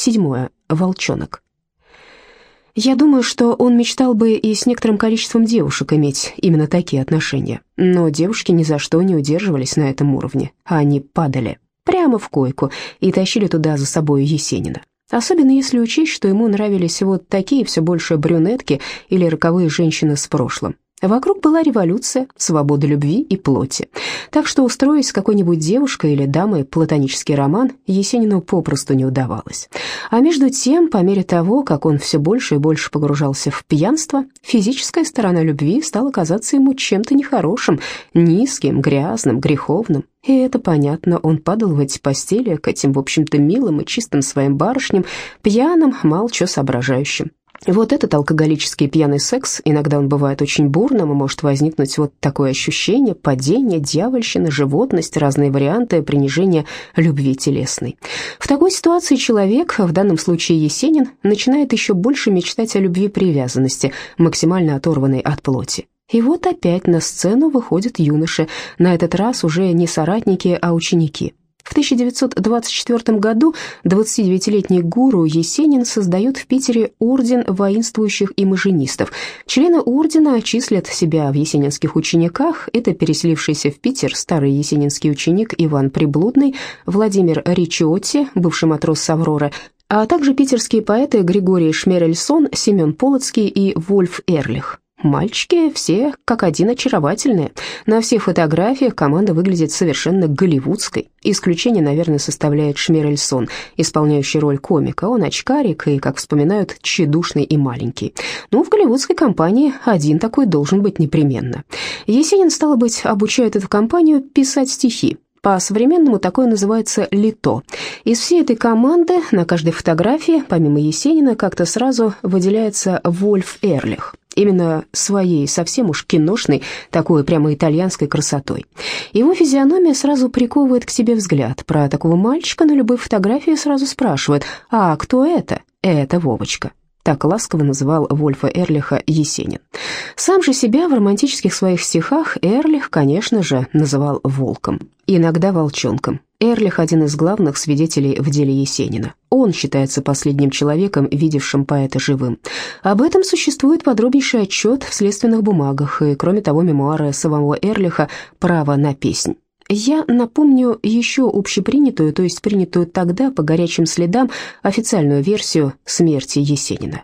Седьмое. Волчонок. Я думаю, что он мечтал бы и с некоторым количеством девушек иметь именно такие отношения. Но девушки ни за что не удерживались на этом уровне. Они падали прямо в койку и тащили туда за собой Есенина. Особенно если учесть, что ему нравились вот такие все больше брюнетки или роковые женщины с прошлым. Вокруг была революция, свобода любви и плоти. Так что устроить с какой-нибудь девушкой или дамой платонический роман Есенину попросту не удавалось. А между тем, по мере того, как он все больше и больше погружался в пьянство, физическая сторона любви стала казаться ему чем-то нехорошим, низким, грязным, греховным. И это понятно, он падал в эти постели к этим, в общем-то, милым и чистым своим барышням, пьяным, что соображающим. Вот этот алкоголический пьяный секс, иногда он бывает очень бурным, и может возникнуть вот такое ощущение падения, дьявольщины, животность, разные варианты принижения любви телесной. В такой ситуации человек, в данном случае Есенин, начинает еще больше мечтать о любви привязанности, максимально оторванной от плоти. И вот опять на сцену выходят юноши, на этот раз уже не соратники, а ученики. В 1924 году 29-летний гуру Есенин создает в Питере орден воинствующих имажинистов. Члены ордена числят себя в есенинских учениках. Это переселившийся в Питер старый есенинский ученик Иван Приблудный, Владимир Ричиотти, бывший матрос Саврора, а также питерские поэты Григорий Шмерельсон, Семен Полоцкий и Вольф Эрлих. Мальчики все как один очаровательные. На всех фотографиях команда выглядит совершенно голливудской. Исключение, наверное, составляет Шмирельсон, исполняющий роль комика. Он очкарик и, как вспоминают, тщедушный и маленький. Ну, в голливудской компании один такой должен быть непременно. Есенин, стало быть, обучает эту компанию писать стихи. По-современному такое называется лито. Из всей этой команды на каждой фотографии, помимо Есенина, как-то сразу выделяется Вольф Эрлих именно своей совсем уж киношной, такой прямо итальянской красотой. Его физиономия сразу приковывает к себе взгляд. Про такого мальчика на любой фотографии сразу спрашивают «А кто это?» «Это Вовочка». Так ласково называл Вольфа Эрлиха Есенин. Сам же себя в романтических своих стихах Эрлих, конечно же, называл волком, иногда волчонком. Эрлих – один из главных свидетелей в деле Есенина. Он считается последним человеком, видевшим поэта живым. Об этом существует подробнейший отчет в следственных бумагах, и, кроме того, мемуары самого Эрлиха «Право на песнь». Я напомню еще общепринятую, то есть принятую тогда по горячим следам, официальную версию смерти Есенина.